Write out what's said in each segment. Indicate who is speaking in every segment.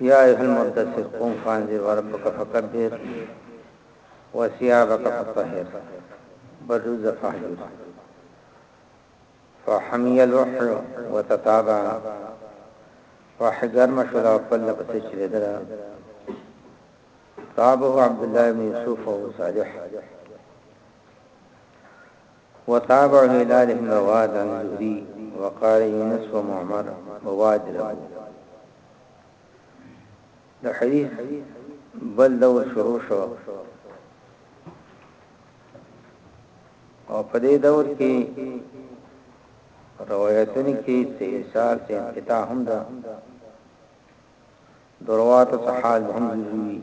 Speaker 1: يا ايها المرتسل قم فانزل وربك فكبر وثيابك فطهر برز فحجر فحمي الوحر وتتابع واحدر مشول او په لپسې چریدرا تابه عبد الله بن يوسف او صالح وتابع هلال بن رواد عن زهري وقال يونس ومعمر وواد له د حدیث بل دور شروع شو او په دې دور کې روایتونه کې څه ارسال څه انقطاع هم ده دروات او حال هم جوړوي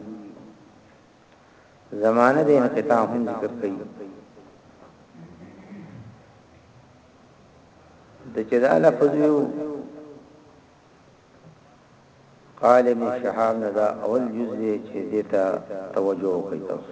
Speaker 1: زمانه د انقطاع هم ذکر کوي د چې دا لفظ یو قال ابن شهاب نه دا اول جزء چې دیتا توجه کوي تاسو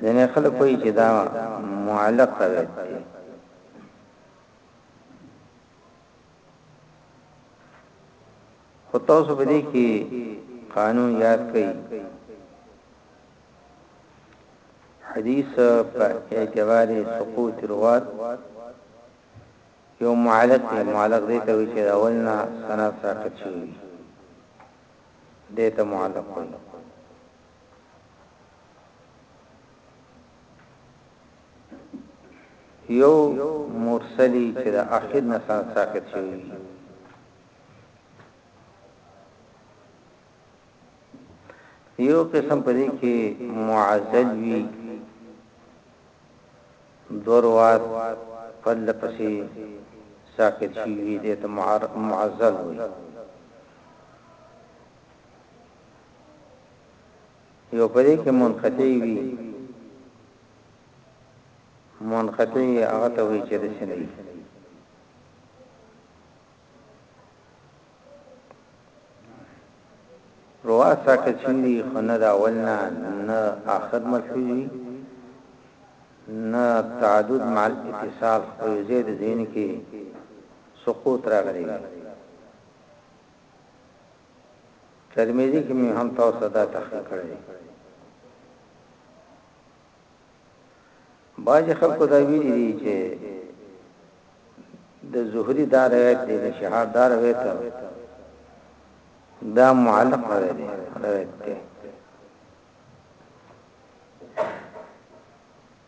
Speaker 1: ځنه خلک وایي چې دا معلق روایت دی خو تاسو به دې کې قانون یاد کړئ حدیث په اعتبار سقوط روات یو معلق دی معلق دی ته چې اولنا سند ساقط شوی دی ته معلق وایي يو مرسلي چې د اخير نه سند ساقط شوی وي يو قسم په دې کې معزل وي دوروات پل پسې ساقط شي وي دې ته معزل وي یو په دې کې منقطع وي منقطع هغه ته وی چې رسنه وي روا ساکه چوری خو نه دا ولنا نه آخر ملحوظی نه تعدد مع الاتصال خو زید زین کې سقوط راغلی ترمذی کې مې هم تاسو ته دا تحقیق کړی دی باج خلکو دا ویلي دي چې د زهري دا روایت دی د شهاب دا روایت دا معلق روایت دی روایت دی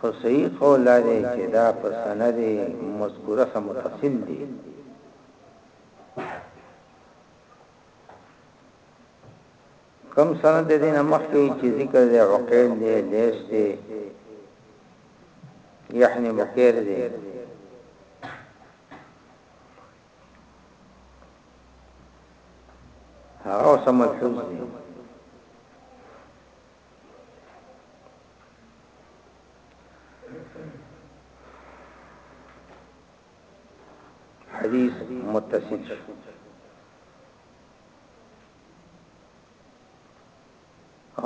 Speaker 1: خو صحیح قول دا دی چې دا په سند مذکوره سره متصل دی. کوم سند د دین مخکې چې ذکر دی عقیل دی لیس دی یحنی مکیر دی هغه سم ملحوظ دی حدیث متصل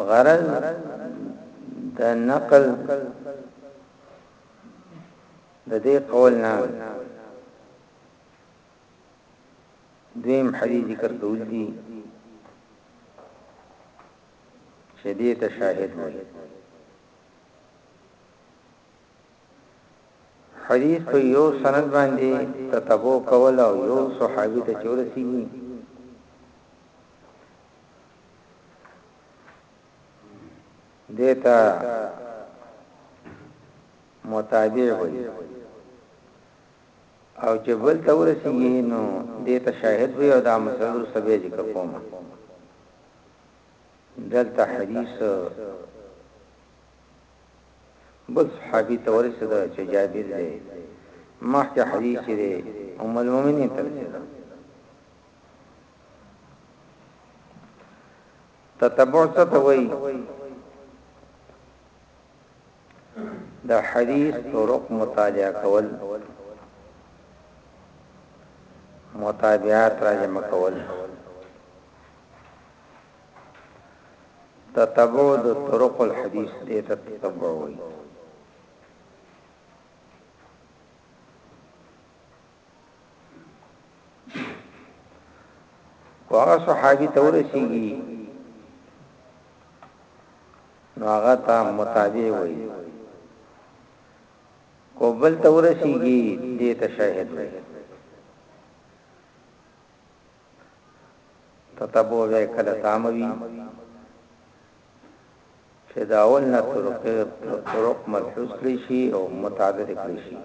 Speaker 1: غرض د نقل د دې قول نه دویم حدیث ذکر کول دي چې دې ته شاهد وایي حدیث په یو سند باندې تتبو کول او یو صحابي ته چورسیږي دیتا متابع وي او چې بل ته ورسیږي نو دې ته شاهد وي او دا مسله ورسته به ذکر کوم دلته حدیث بل صحابي ته ورسېده چې جابر دی مخکې حدیث دی ام المؤمنین ته رسېده تتبع څه ته وایي د حدیث طرق مطالعه کول متابعات راجم کول تتبع د طرق الحديث دې ته تتبع وي هغه صحابي ته ورسیږي نو هغه ته متابع وي کو بل ته ورسیږي دې ته شاهد وي تتبو وی کله تاموی چې دا اول نه طرقې طرق ملحوظ کړی شي او متعدد کړی شي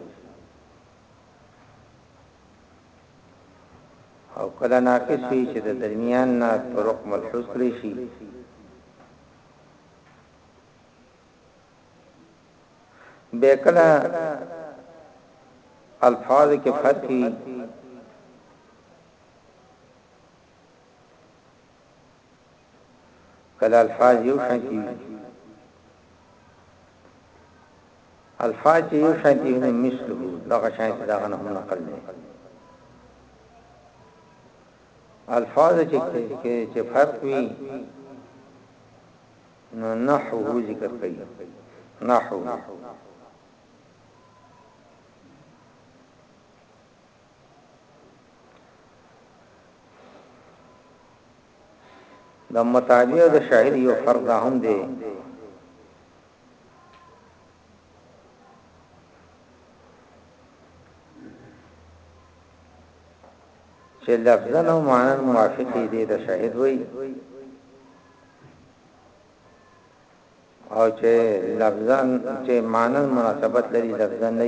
Speaker 1: او کله ناقص وي چې د درمیان نه طرق ملحوظ کړی شي به کله الفاظ کې فرق وي کله الفاظ یو شانتی وي الفاظ چې یو شانتی وي مثله دغه شانتی دغه نه هم نقل دی الفاظ چې چې فرق وي نو نحو ذکر کوي نحو د متابع او د شاهد یو فرق دا هم دی چې لفظا او معنا موافق دي د شاهد وي او چې لفظا چې معنا مناسبت لري لفظا نه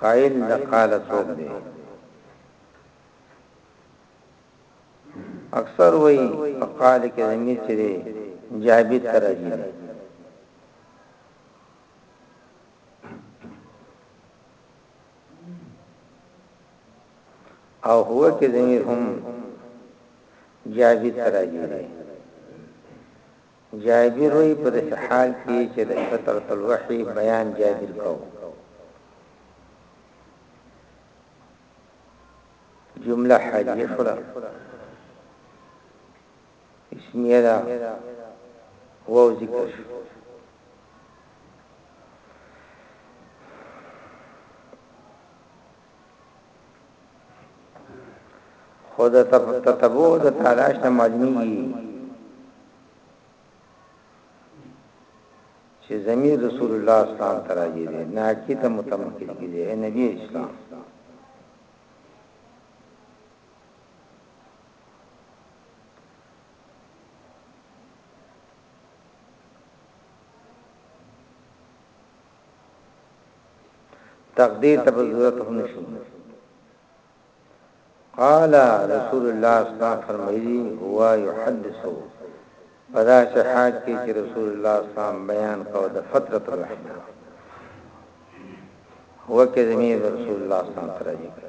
Speaker 1: قائل د قال څوک دی اکثر وای په قال کې د مصر جابر ترجی دی او هو کې زمير هم جابر ته راګيري جابر وي په داسې حال کې چې د شطرة الوحي بیان جابر کوو جمله حالیه شولا اسمیه دا واو ذکر شو خود تتبو د تلاش نه معلومیږي چې زمير رسول الله صلی الله علیه وسلم تراجی دی نه کی ته متمکن کیږي اے نبی اسلام تقدیر ته ضرورت هم نشي قال رسول الله صلی الله علیه وسلم فرمایلی هو يحدث پدا چې حال کې چې رسول الله صلی الله علیه وسلم بیان کو د فترت الرحمه هو کې زمي رسول الله صلی الله علیه وسلم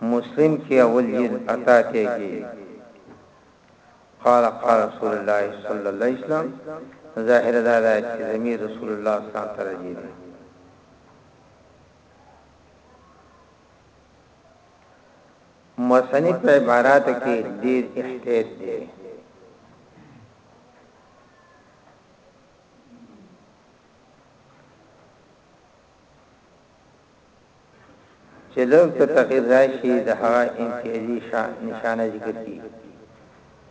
Speaker 1: مسلم کی اول جلد اته اتیا کی قال قال رسول الله صلی الله علیه وسلم ظاهر دا ده چې زمير رسول الله صلی الله علیه وسلم ته راځي مصنف په عبارت کې ډیر احتیاط دی چې دلته تغیر راشي د هغه امتیازي نشانه ذکر کیږي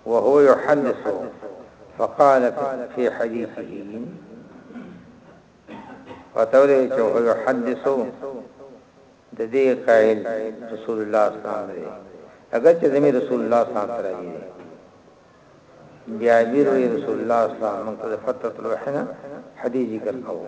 Speaker 1: وهو يحدث فقال في حديثه فتوله چې هو يحدث د دې قائل رسول الله صلی الله علیه وسلم اگر چې زمي رسول الله صلی الله علیه وسلم بیا بیر رسول الله صلی الله علیه وسلم ته فتح الوحنا حدیث ذکر کوو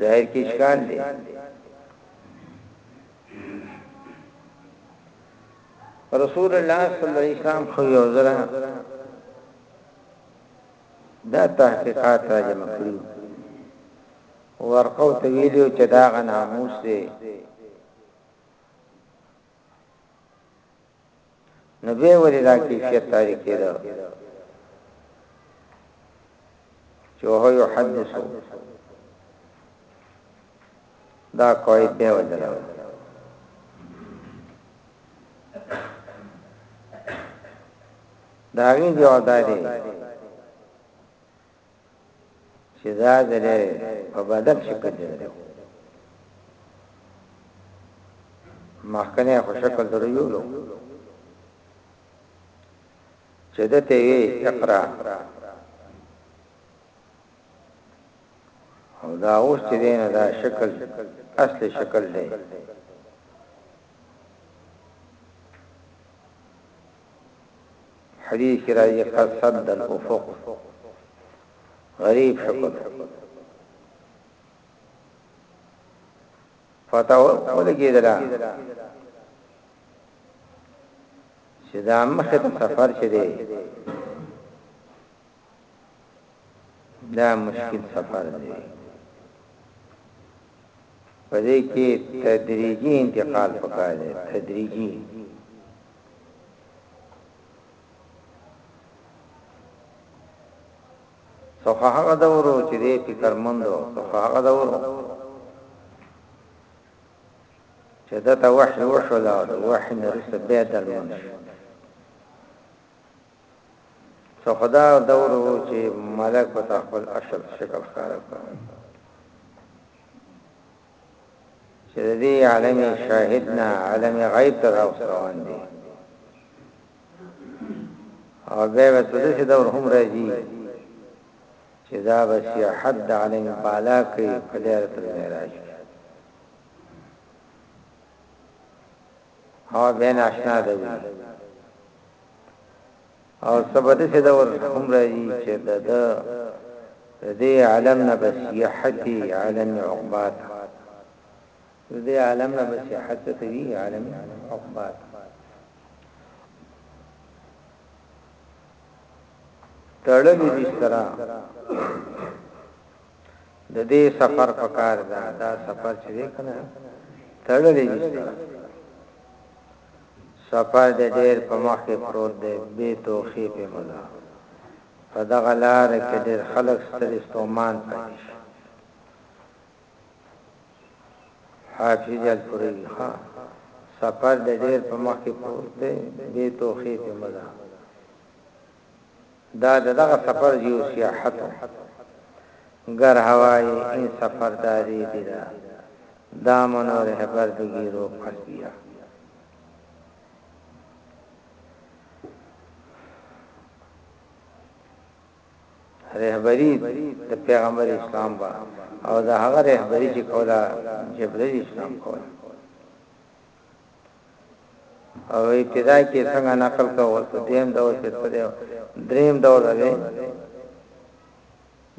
Speaker 1: ظاهر کې اشکال دی رسول الله صلی الله علیه وسلم خو یو زره دا تحقیقات را جمع کړو ورقو ته ویلو چې دا غناموس دی نو به ولې دا کیفیت تاریخ کېده چې هو یو حدثو دا کوي په وجه دا دا غي جواب دی چې دا ځلې په بدل شکل جوړوي مخکنه خو شکل دريولو چې د ته وی اقرا او دا اوس چې دین دا شکل اصل شکل دی حديث کي راځي قد سد الافق غريب شکل پتا ولګیدلا چې دا مخه ته سفر چي دی دا مشکل سفر دی پدې کې تدریجي انتقال پکار دی تدریجي څخه هغه دور چې دې فکر مندو څخه هغه دور چې دا ته وحي وشول او وحي نرس به درمن څو خدا دور وو چې ملک په خپل اشد شکل ښکار کړ چې د دې عالم شاهد نه عالم غیب ته راوستوان دي او بیا به تدسې دور هم راځي چې دا به سیاحت د عالم بالا کوي په لاره تر معراج او بیا ناشنا ده وي او سبد څه دور هم راځي چې د د دې عالم نه بسیحتي عالم عقبات د دې عالم نه بسیحت ته وی عالم عقبات تړلې دي سره د دې سفر پکار دا دا سفر چې کنه تړلې دي سره سفر دې ډېر په مخ کې پروت دی، بې توښې پرې مه ځه. په دغه لاره کې ډېر خلک ستړي ستومان پاتې شي. حافظ الپورۍ، ښه سفر دې ډېر په مخ کې پروت دی، بې توښې پرې مه ځه. دا د دغه سفر جيو سياحت و. ګر هوايې اين سفر دارې دي را دامن و رهبر دګي رو پس ديا. رهبري د پيغمبر اسلام با او د هغه رهبري چې کولا جبريل اسلام کولا. او ابتدا کې څنګه نقل کا او دیم دور کې څه دی دریم دور دی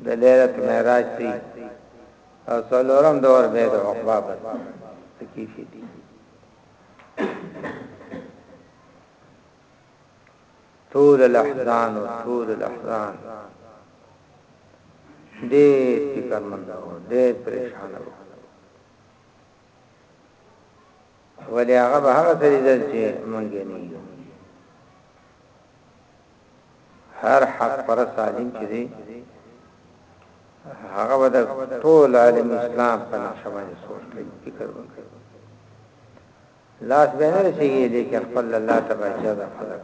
Speaker 1: د ليله معراج دی او څلورم دور به د عقبا بس تکیفی دی طول الاحزان و طول الاحزان دیر فکر مند و دیر پریشان و ولی هغه به هغه سری دل چې مونږ نه یو هر حق پر سالم چې دی هغه به ټول عالم اسلام په نقشه باندې سوچ کوي فکر وکړي لاس به نه رسیږي لیکن خپل الله تبارک وتعالى خلق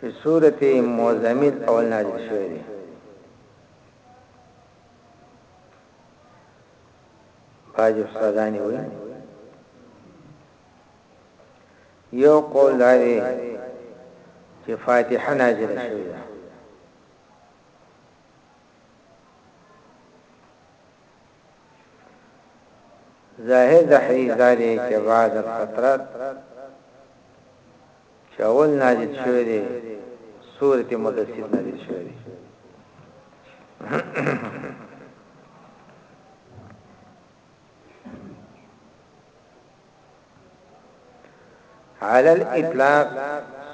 Speaker 1: چې سورت مزمل اول نازل شوی دی باج استادانی وی یو قول دی چې فاتحه نازل شوی ده ظاهر د حدیث دا دی چې بعد الفترت چې اول نازل شوی دی سورت مدثر نازل شوی دی على الاطلاق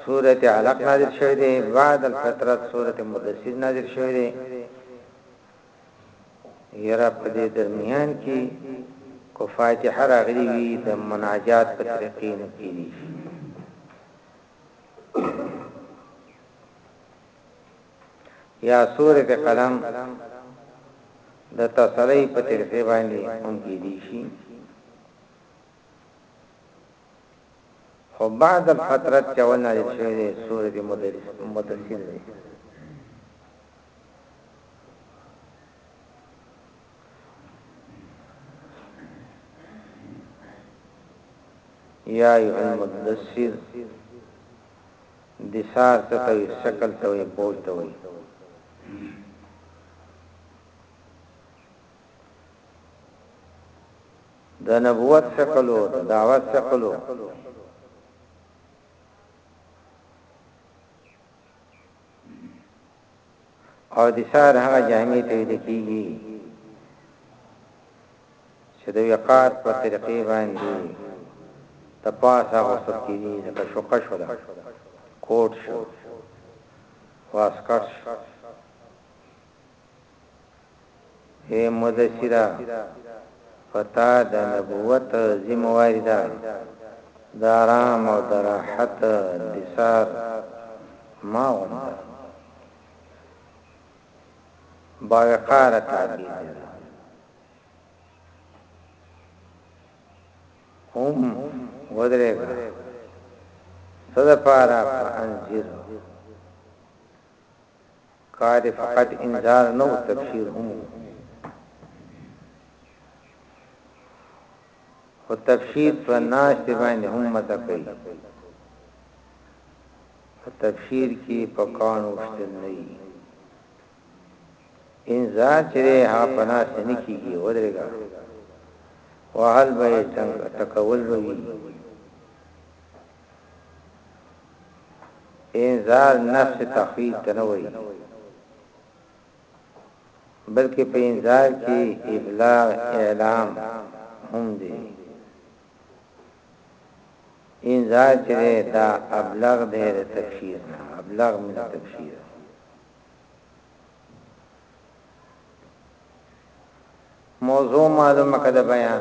Speaker 1: سورت علق نازل شوی دی بعد الفترت سورت مدثر نازل شوی دی يره په دې درميان کې که فاتحه راغلي وي د مناجات په طريقې نه کيدی شي. يا سورة قلم د تصلي په طريقې باندې هم کيدی شي. خو بعد الفترت چاونه شوی سورة مدرسين دی. یا ایها المدثر دثار ستوي شکل توي بوج توي د نبوت شکلو د دعوت شکلو او د سار هغه جامې ته ویل کیږي چې د وقار په طریقې باندې د پاسه غوسل کیږي لکه شوقه شو ده کوټ شو واسکټ شو اې مدثره! په تا د نبوت ذمه واري ده، د آرام او د راحت لسار مه اغونده. باوقاره تعبير دې ده. قم، ودرېږه، څه دپاره؟ فأنذر. کار یې فقط انذار نه و تبشیر هم و خو تبشیر په ناشته باندې هم مزه کوي په تبشیر کې په کانو شته نه وي انذار چې ها پناس نه کیږي ودرېګا وحل به څنګه تکول وي انذار نفس تخویف ته نه وایي بلکې په انذار کې ابلاغ اعلام هم دی انذار چې دا ابلغ دی د تبشیر نه ابلغ من تبشیر موضوع معلومه کده بیان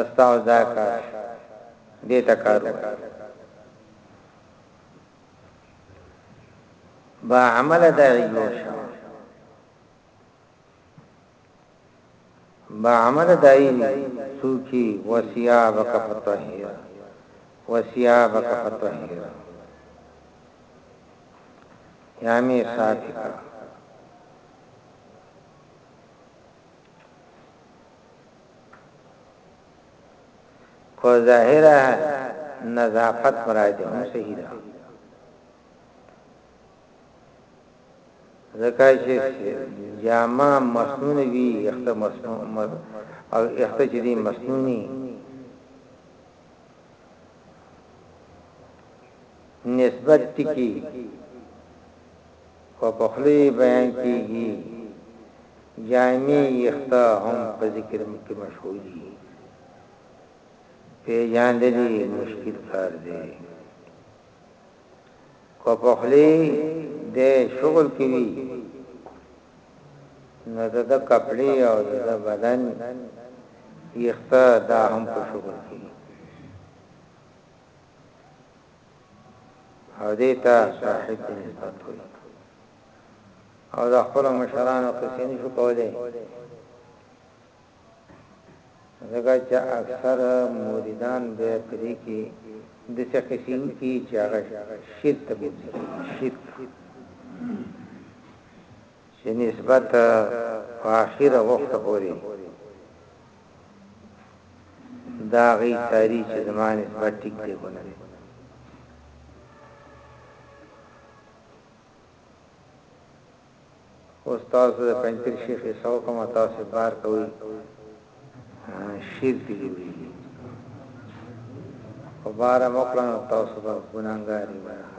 Speaker 1: استاذ دا کار دې ته کار وایي با عمل داعي جوړ شو با عمل داعي سوچي وسیا وکفتوه وسیا وکفتوه یا می صافی خو ظاهره نظافت مراجع هم صحیح ده ځکه چې جامه مسنون وی اخت مسنون او اخت چې دی مسنونی نسبت ټکی خو په خوله يې بيان کېږي، جامي يخته هم په ذکر کې مشهوري، پېژاندل يې مشکل کار دی، که په خوله د شغل کې وي نو د د کپړې او د بدن يخته دا هم په شغل کې او دې ته شاهد دې نسبت وي او دا خپل مشرانو قصې نشو کولای ځکه چې اکثر مریدان به پرې کې د څه قصې کې چې هغه شرک ته بوځي شرک چې نسبت په اخیره وخت پورې دا غي ساري چې زما نسبت ټیک دی کو نه استاد د پنځیر شیخ سو کوم تاسو بار کوي شیر دی جوړي او بار مکلن تاسو به ګناګاری وایي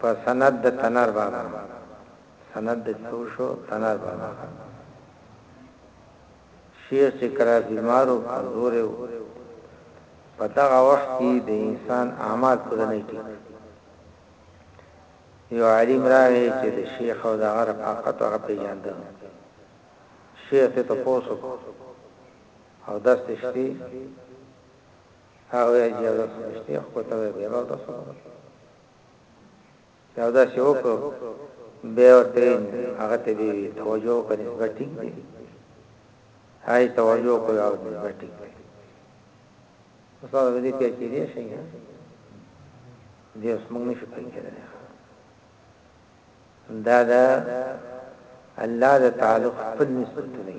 Speaker 1: په سند د تنر بابا سند د چه وشو تنار بابا خان شیخ چه کله بیمار او کمزوری وو په دغه وخت کی د انسان اعمال پوره نه ټیک یو عالم راغی چې د شیخ او د غره فقط هغه پیژاندل شیخ ته تاسو او داس تشتی هغه یې جوړه سمشتي خو ته به به تاسو یو داسې وکړو بیا ورته هغه ته دی توجه په نسبت ټیک دی هاي توجه کو یو نسبت ټیک دی استاد دې کې کې دی شي دې اوس موږ نشو کېدای دا دا الله د تعلق په نسبت دی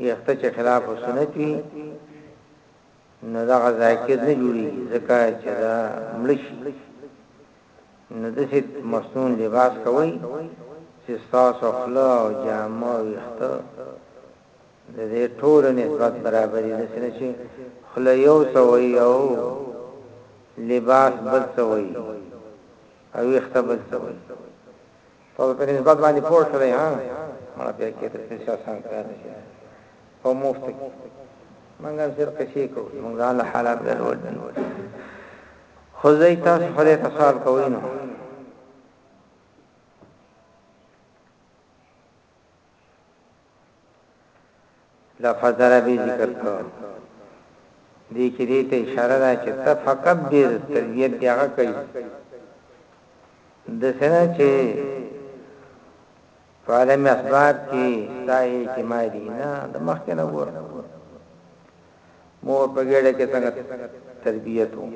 Speaker 1: ویښته چې خلاف سنت وي نو دا غزاکر نه جوړي ځکه چې دا ملش نو د ست مصنون لباس کوي چې تاسو خلا او جامه ویښته د دې ټول نسبت برابرې د سنت شي خلا یو سوي او لباس بل سوي او ویښته بل سوي تاسو په نسبت باندې پوه شئ ها مړه بیا کې تر څه آسان کار نشي په مفت کې منګه سر کشي کو موږ ځان له حالات ګډوډ دي خو زه تاسو خو دې تسال کوی نو لفظ دربی ذکر کړو دی کې دې ته اشاره ده چې ته فقط دې تربیت دی هغه کوي د سره چې فعالم اسباب کې ستا اجتماعي دي نه د مخ کې نه وره مو په ګډه کې څنګه تربیت وو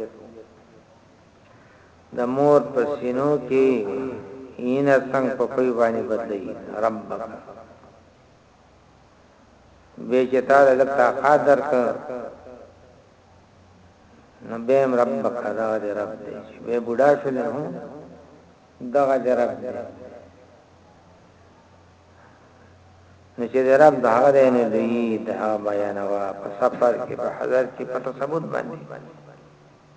Speaker 1: د مور په سينو کې اينه څنګ په پۍ باندې بدلوي ربک به چې تا د لکتا قادر ک نو بهم ربک دا دې رب دې به بډا شو نه هو دغه دې رب دې نو چې دې رب دا دې نه دی دا بیان وا په سفر کې په حضرت کې په تصبوت باندې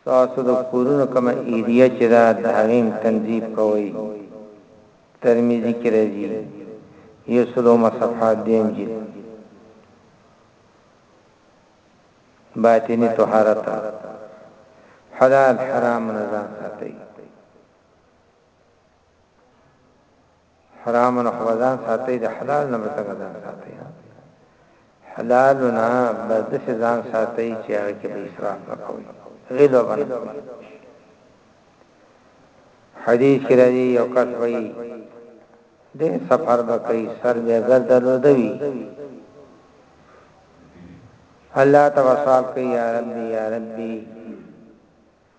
Speaker 1: ستاسو د کورونو کومه ایریا چې ده د هغې هم تنظیف کوئ ترمذي کې راځي یو سل اومه صفحه دویم جلد باطنی طهارت حلال حرام نه ځان ساتي حرام نه خدان ساتي د حلال نه بسګه ځان ساتي حلال نه بس د ځان ساتي چې هغه کې به اسراف نه کوي غیل وبنه حدیث کې راځي یو کس وایي د سفر به کوي سر به ګرځلو دوي الله توسل کوي یا ربي یا ربي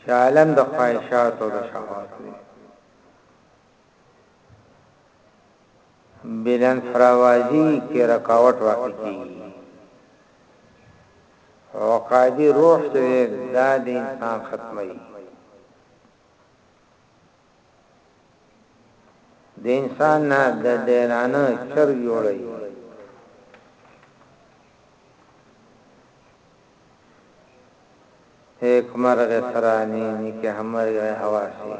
Speaker 1: چې عالم د خواهشات او د شهوات وي بلن فراوازی کې رکاوټ واقع کیږي او قاعدی روح چې دا د انسان ختمي د انسان نه د ډیرانه چر جوړي هيک مرغې ترانې ني که هم مرغې هوا سي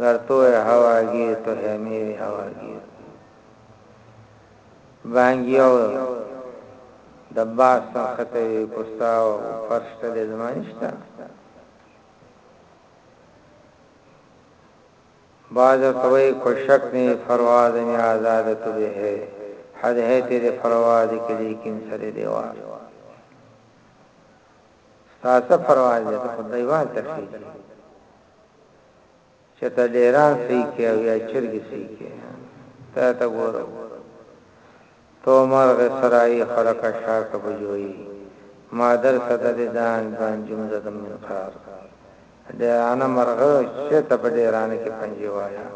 Speaker 1: ګر تو هې هوا ګير تو هې ميري هوا ګير بانګي او د باز سم خطه وي کوستا او فرش ته دې زما نشته. باز کوئ کو شک نهی فرواز می آزاد تو به هې حد هې تیرې فرواز کې لیکن سرې دیوار ستا څه فرواز دې ته خو دیوال ته خېږي چې ته ډیران سې کې او یا چرګې سې کې ته ته ګورو تو مرغ سرایی خلک شا که بجوئی مادر سده دی دانج بان جم زدم من قرار ډیرانه مرغه چه ته په ډیرانه کی پنجی وایا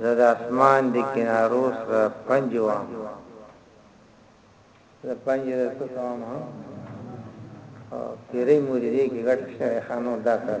Speaker 1: زه د اسمان دی کنارو سره پنجی وام زه پنجی د څه وام او پیری موریدی کی غټ شای خانو دا کار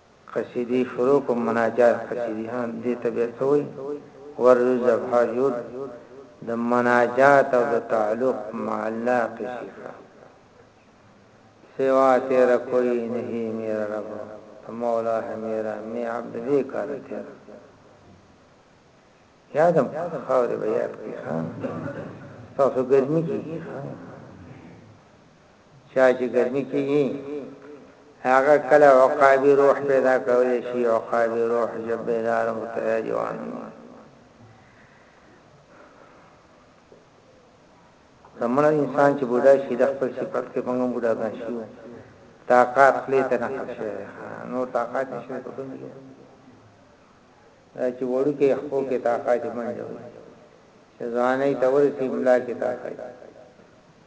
Speaker 1: قصیدی شروع کوم مناجات قصیدی ها دی ته بیا څه وایی ورځ ابها جود د مناجات او د تعلق مع الله قصی کا سوا تیر کوئی نهی میرا رب تو مولا ہے میرا می عبد دی کار تیر یادم خاور بیات کی خان تاسو ګرمي کی خان چا چې ګرمي کېږي هغه کله عقابي روح پیدا کولی شي عقابي روح جبهدار متراجوان زمونه انسان چې بوډا شي د خپل صفت کې موږ بوډا کان شو طاقت لې ته نه خشه نو طاقت نشي کوم دا چې وړو کې خو کې طاقت باندې ځانې تورې سیملا کې طاقت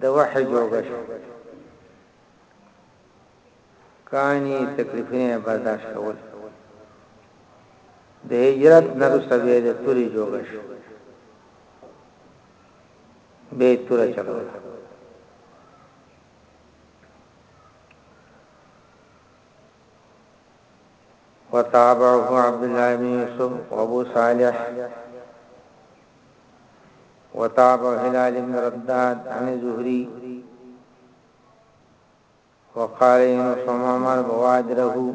Speaker 1: د وحی جوګه شه کانی تکلیفونه یې برداشت کول د هجرت نه وروسته به د توري جوګه شه به تور چلول وتابعه عبد الله بن يوسف وابو صالح وتابع هلال بن رداد عن زهري وقال إن صمامر بوادره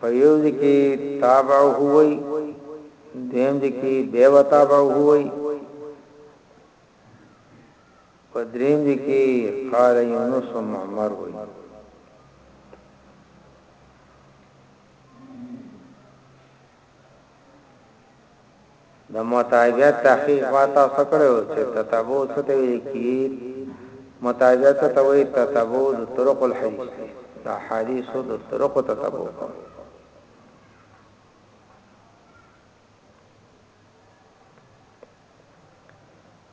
Speaker 1: په يو ځای کي تابعه وي دويم ځای کي بي وتابعه وي په دريم ځای کي قال يونس معمر وي د متابعت تحقیق ما تاسو ته کړی وو چې تتبع څه ته ویل کیږي متابعت ته وایي تتبع د طرق الحدیث دی د حدیثو د طرق تتبع کوم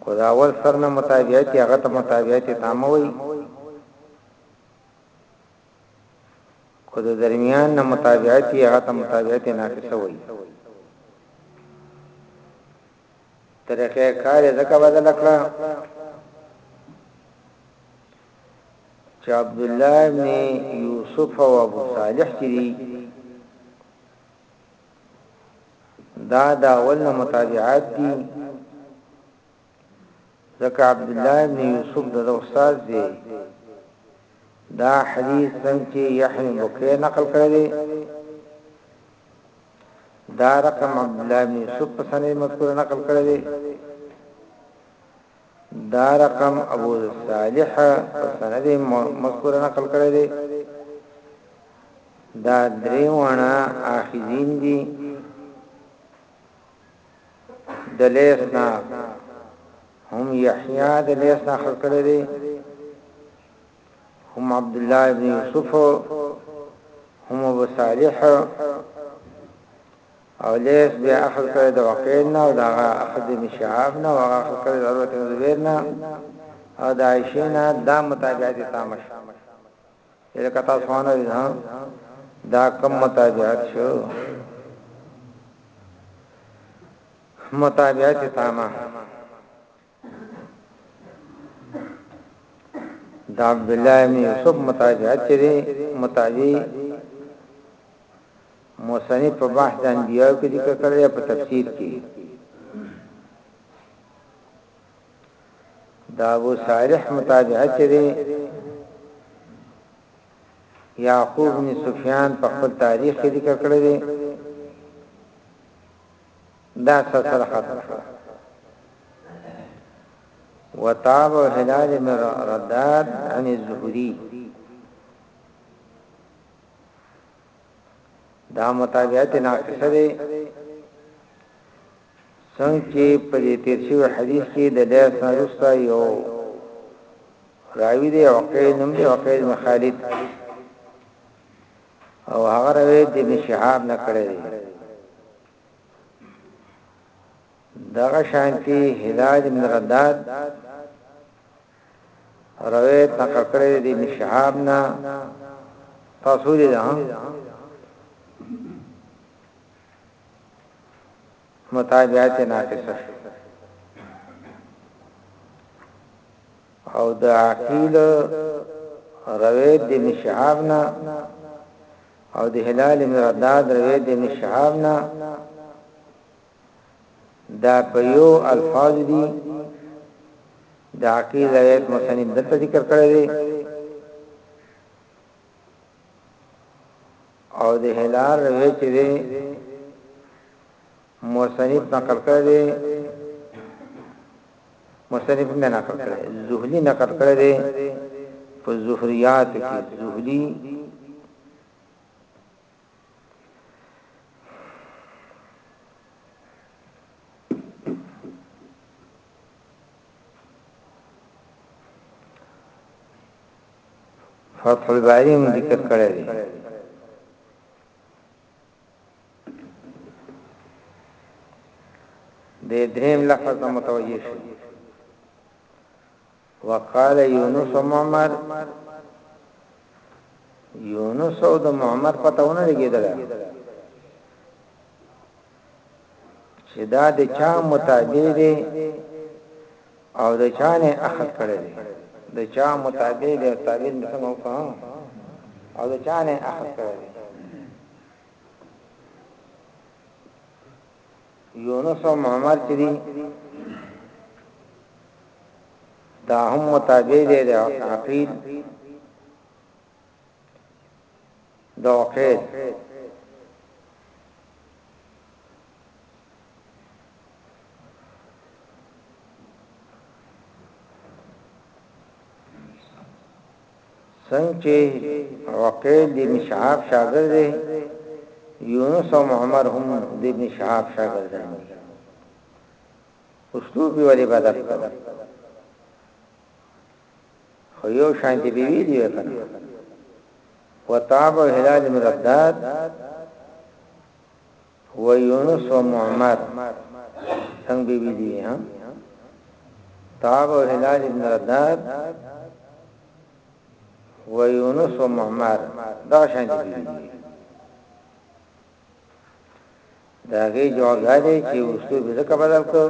Speaker 1: کو دا اول سر نه متابعت هغه ته متابعت تامه وایي خو د درمیان نه متابعت یې هغه ته متابعت ناقصه وایي طریقه کار یې ځکه بدل کړه چې عبد الله ابن یوسف او ابو صالح چې دي دا دا ول متابعات دي ځکه عبدالله ابن یوسف د ده استاد دی دا حدیث څنګه چې یحیی بکری نقل کړی دی دا رقم عبدالله ابن یوسف په سند مذکور نقل کړی دی دا رقم ابو صالح په سند مذکور نقل کړی دی دا دریوانا آخذین دی د لیس نه هم یحیی د لیس نه خلق کړی دی هم عبد الله ابن یوسف هم ابو صالح او لیس بیا اخر کړی د وقیل نه او دا اخر د مشعاب نه او اخر کړی د عروه زبیر نه او د عائشه نه دا متابعت تامش لکه تاسو وانه دي ها دا کم متابعت شو متابعت تامه دا عبد الله بن یوسف متابعت چره متابع موسنی په بحث د انبیاء کې ذکر کړی په تفسیر کې د ابو صالح متابعه چې دی یعقوب بن سفیان په خپل تاریخ کې ذکر کړی دی دا سره ختم شو وتاب هلال من رداد عن الزهري دا متابعت ناقصه دی څنګه چي په دې تېر شوي حديث کي د ليث نه وروسته يو راوي دی عقيل نوم دی عقيل بن خالد او هغه روایت د ابن شهاب نه کړی دی دغه شانتی هلال بن رداد روایت نقل کړی دی ابن شهاب نه تاسو دې ده متابعت یې ناقصه شو او د عقیل روایت د ابن شهاب نه او د هلال ابن رداد روایت د ابن شهاب نه دا په یو الفاظ دي د عقیل روایت مصنف دلته ذکر کړی دی او د هلال روي چې دی مصنف نقل کړی دی مصنف نه نقل کړی زهلی نقل کړی دی په زهریات کې زهلی فتح الباری هم ذکر کړی دی د دریم لفظ متوجه شو وقال یونس معمر یونس او د معمر پتهونه لګیدل چې دا د چا متابع دی او د چا نه اخذ کړی دی د چا متابع دی او تابع نه څنګه وکړم او د چا نه اخذ کړی دی یونس او محمد چې دی دا هم متابع دی د عقیل د عقید څنګه چې عقید د ابن شهاب شاګرد دی یونس او معمر هم د ابن شهاب شاګردان دي اسلوب یې ولې بدل کړ خو یو شانتی به ویلی وی کنه وطاب و هلال مرداد و یونس و معمر څنګه به ویلی ها طاب و هلال مرداد و یونس و معمر دا شانتی به ویلی داغه جواب دی چې اوسو به ځکه بدل کو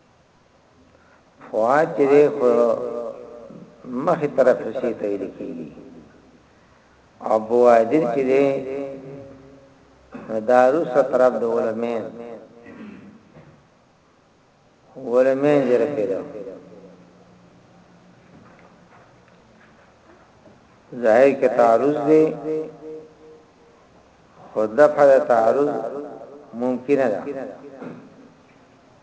Speaker 1: فواد چې دی خو مخې طرف حصې ته ویل کېږي او بوادر چې دی دارو سره طرف د علمین علمین زره پیدا ظاهر کې تعارض دی خود دفع تعارض ممکنه ده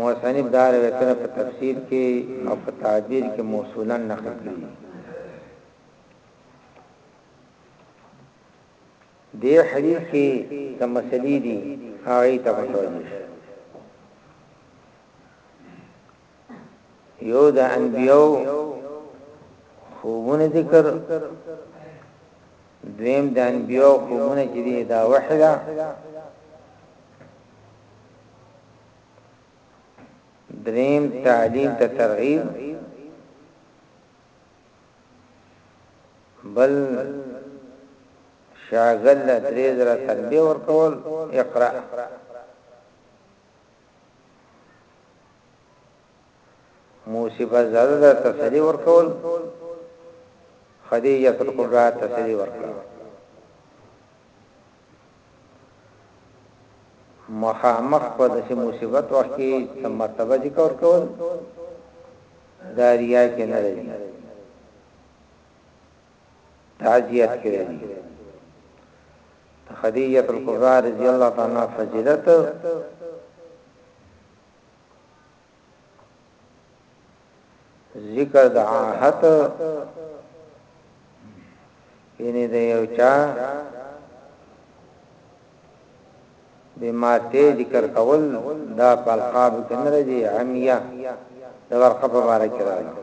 Speaker 1: مصنف دا روایتونه په تفسیر کې او په تعبیر کې موصولا نقل کړي دي د حدیث کې د مسلې دي هغه ته متوجه شي یو د انبیو خوبونه ذکر دویم د انبیو خوبونه چې دی دا وحده دریم تعلیم ته ترغیب بل شاغل درې زره تنبیه ورکول اقرا موسیبت زاده دا تسلی ورکول خدیجه الکبرى تسلی ورکړه مخامخ په داسې مصیبت وخت کې تم مرتبه ذکر کول داریا کې نه لري تعزیت کړی دی خدیجه الکبرى رضی الله تعالی عنها فضیلت ذکر د عاهت یعنی د یو چا بماته ذکر کول دا پلقاب کنه راځي عمیه د ورقه په باره کې راځي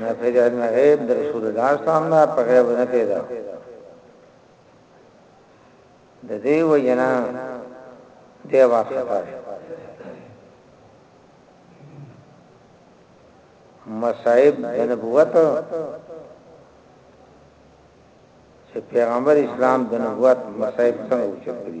Speaker 1: نه پیدا نه غیب د رسول الله سامنا په غیب نه پیدا د دې وجنا دی واسطه مصائب د نبوت چې پیغمبر اسلام د نبوت مصائب څنګه اوچت کړی